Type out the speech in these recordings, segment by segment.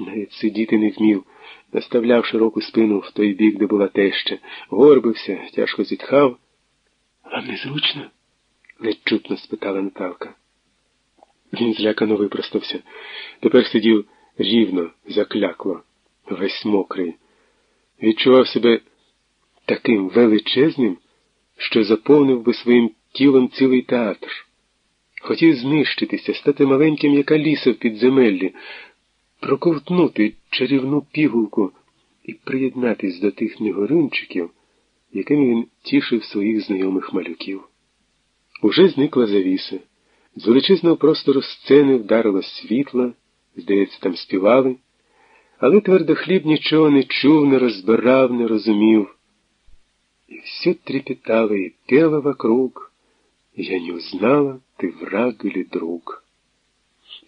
Навіть сидіти не вмів, наставляв широку спину в той бік, де була теща, горбився, тяжко зітхав. Вам незручно? ледь чутно спитала Наталка. Він злякано випростався. Тепер сидів рівно, заклякло, весь мокрий. Відчував себе таким величезним, що заповнив би своїм тілом цілий театр. Хотів знищитися, стати маленьким, як Аліса в підземеллі, проковтнути чарівну пігулку і приєднатись до тих негоринчиків, якими він тішив своїх знайомих малюків. Уже зникла завіса. З величезного простору сцени вдарило світло, здається, там співали, але твердохліб нічого не чув, не розбирав, не розумів. И все трепетало и пело вокруг. Я не узнала, ти враг или друг.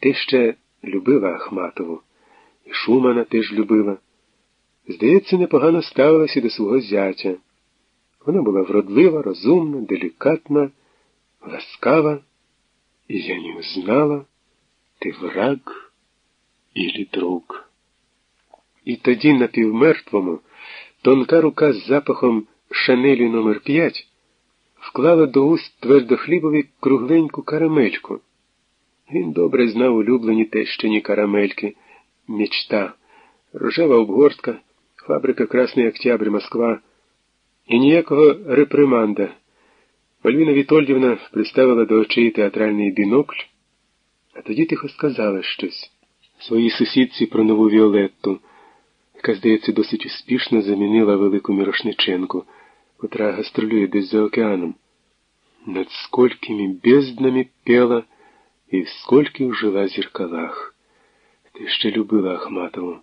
Ти ще любила Ахматову, і Шумана теж любила. Здається, непогано ставилася до свого зятя. Вона була вродлива, розумна, делікатна, ласкава, і я не узнала, ти враг или друг. І тоді на півмертвому тонка рука з запахом шанелі номер 5 вклала до уст твердохлібові кругленьку карамельку. Він добре знав улюблені тещині карамельки, мічта, рожева обгортка, фабрика Красний Октябрь Москва і ніякого реприманда. Ольвіна Вітольдівна приставила до очей театральний бінокль, а тоді тихо сказала щось своїй сусідці про нову Віолетту, яка, здається, досить успішно замінила велику Мірошниченку котра гастролює десь за океаном. Над сколькими безднами пела і в скольких жила зеркалах. Ще любила Ахматову.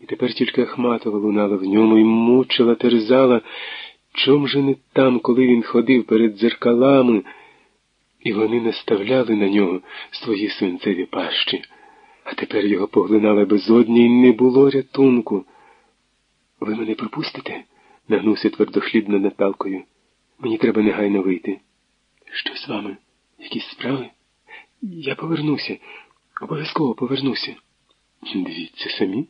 І тепер тільки Ахматова лунала в ньому і мучила, терзала, чом же не там, коли він ходив перед дзеркалами, і вони наставляли на нього свої свинцеві пащі, а тепер його поглинала безодня і не було рятунку. Ви мене пропустите? нагнувся твердохлібно Наталкою. Мені треба негайно вийти. Що з вами? Якісь справи? Я повернуся, обов'язково повернуся. Дивіться самі.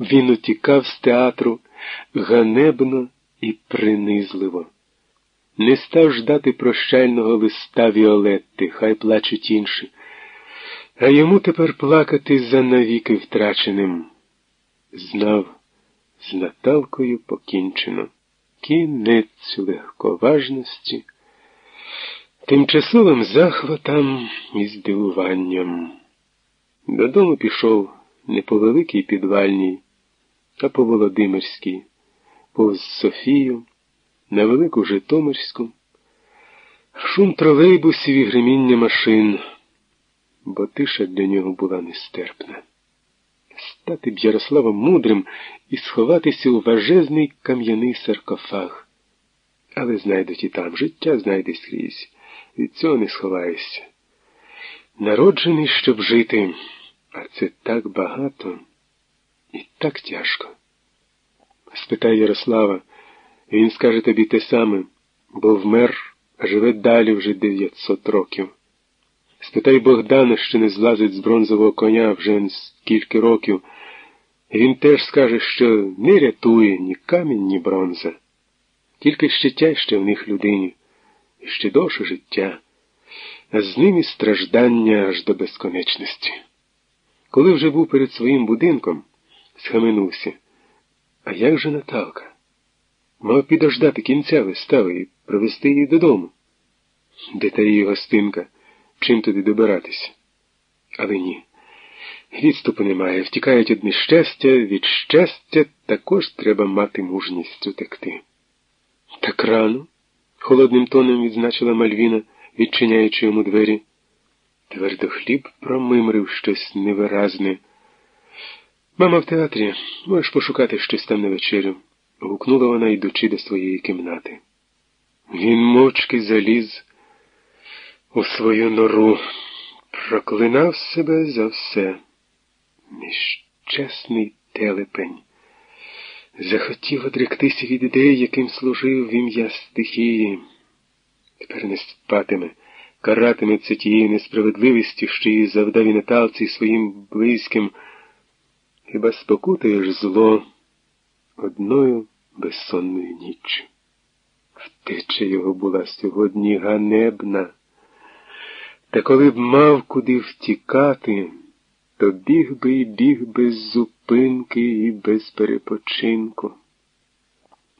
Він утікав з театру ганебно і принизливо. Не став ждати прощального листа Віолетти, хай плачуть інші, а йому тепер плакати за навіки втраченим. Знав. З Наталкою покінчено. Кінець легковажності, тимчасовим захватам і здивуванням. Додому пішов не по великій підвальній, а по Володимирській, повз Софію, на велику Житомирську, шум тролейбусів і гриміння машин, бо тиша для нього була нестерпна стати б Ярославом мудрим і сховатися у важезний кам'яний саркофаг. Але знайдуть і там життя знайде скрізь. Від цього не сховаєшся. Народжений, щоб жити, а це так багато і так тяжко. Спитай Ярослава, він скаже тобі те саме, бо вмер, а живе далі вже дев'ятсот років. Спитай Богдана, що не злазить з бронзового коня вже скільки років. Він теж скаже, що не рятує ні камінь, ні бронза, тільки ще в них людині, і ще довше життя, а з ним і страждання аж до безконечності. Коли вже був перед своїм будинком, схаменувся. А як же Наталка? Мав підождати кінця вистави і привезти її додому. Де та її гостинка, чим туди добиратися? Але ні. Відступу немає, втікають від нещастя, від щастя також треба мати мужність утекти. Так рано, холодним тоном відзначила Мальвіна, відчиняючи йому двері. Твердохліб промимрив щось невиразне. Мама в театрі, можеш пошукати щось там на вечерю, гукнула вона, йдучи до своєї кімнати. Він мовчки заліз у свою нору, проклинав себе за все. Нещасний телепень. Захотів одректися від ідей, яким служив в ім'я стихії. Тепер не спатиме, каратиметься тією несправедливістю, що її завдав і Наталці своїм близьким. хіба спокутаєш зло одною безсонною ніччю. Втеча його була сьогодні ганебна. Та коли б мав куди втікати, то біг би і біг без зупинки і без перепочинку.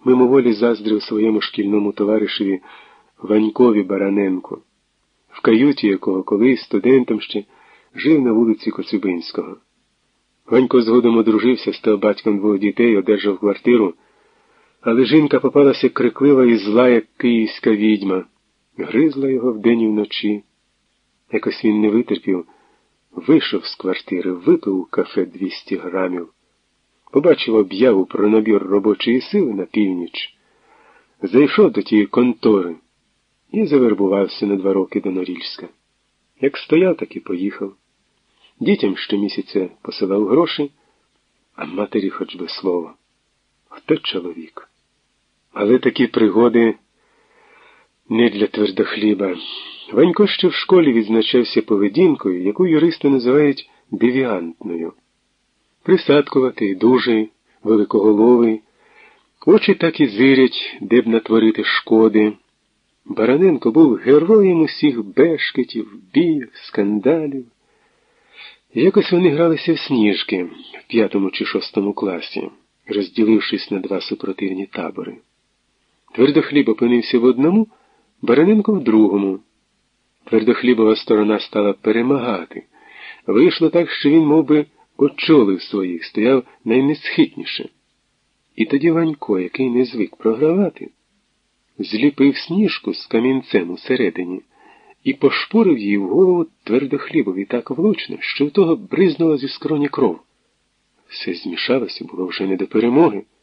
Мимоволі заздрив своєму шкільному товаришеві Ванькові Бараненку, в каюті якого колись студентом ще жив на вулиці Коцюбинського. Ванько згодом одружився, став батьком двох дітей, одержав квартиру, але жінка попалася криклива і зла, як київська відьма, гризла його вдень і вночі. Якось він не витерпів, вийшов з квартири, випив у кафе 200 грамів, побачив об'яву про набір робочої сили на північ, зайшов до тієї контори і завербувався на два роки до Норільська. Як стояв, так і поїхав. Дітям щомісяця посилав гроші, а матері хоч би слово. Хто чоловік? Але такі пригоди не для твердохліба. Ванько ще в школі відзначався поведінкою, яку юристи називають девіантною. Присадкуватий, дужий, великоголовий, очі так і зирять, де б натворити шкоди. Бараненко був героєм усіх бешкетів, бійок, скандалів. Якось вони гралися в сніжки в п'ятому чи шостому класі, розділившись на два супротивні табори. Твердохліб опинився в одному, Бараненко в другому. Твердохлібова сторона стала перемагати. Вийшло так, що він мов би, очолив своїх, стояв найнесхитніше. І тоді Ванько, який не звик програвати, зліпив сніжку з камінцем усередині і пошпорив її в голову твердохлібові так влучно, що в того бризнула зі скроні кров. Все змішалося, було вже не до перемоги.